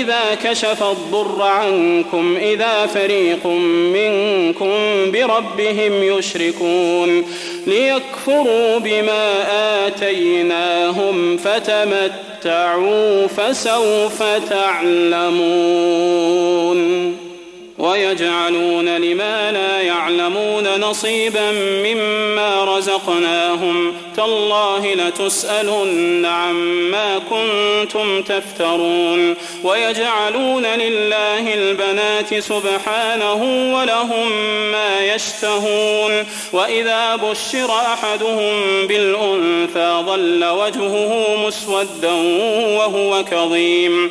إذا كشف الضر عنكم إذا فريق منكم بربهم يشركون. ليكفروا بما آتيناهم فتمتعوا فسوف تعلمون. ويجعلون لما لا يعلمون نصيبا مما رزقناهم. تالله لتسألن عما كنتم تفترون. ويجعلون لله البنات سبحانه ولهم ما يشتهون. وإذا بشر أحدهم بالأنثى ظل وجهه مسودا وهو كظيم.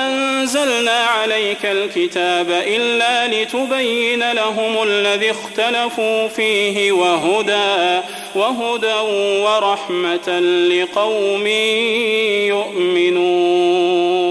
أنزلنا عليك الكتاب إلا لتبين لهم الذي اختلفوا فيه وهدى وهدى ورحمة لقوم يؤمنون.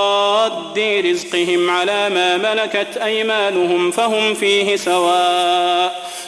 رزقهم على ما ملكت أيمانهم فهم فيه سواء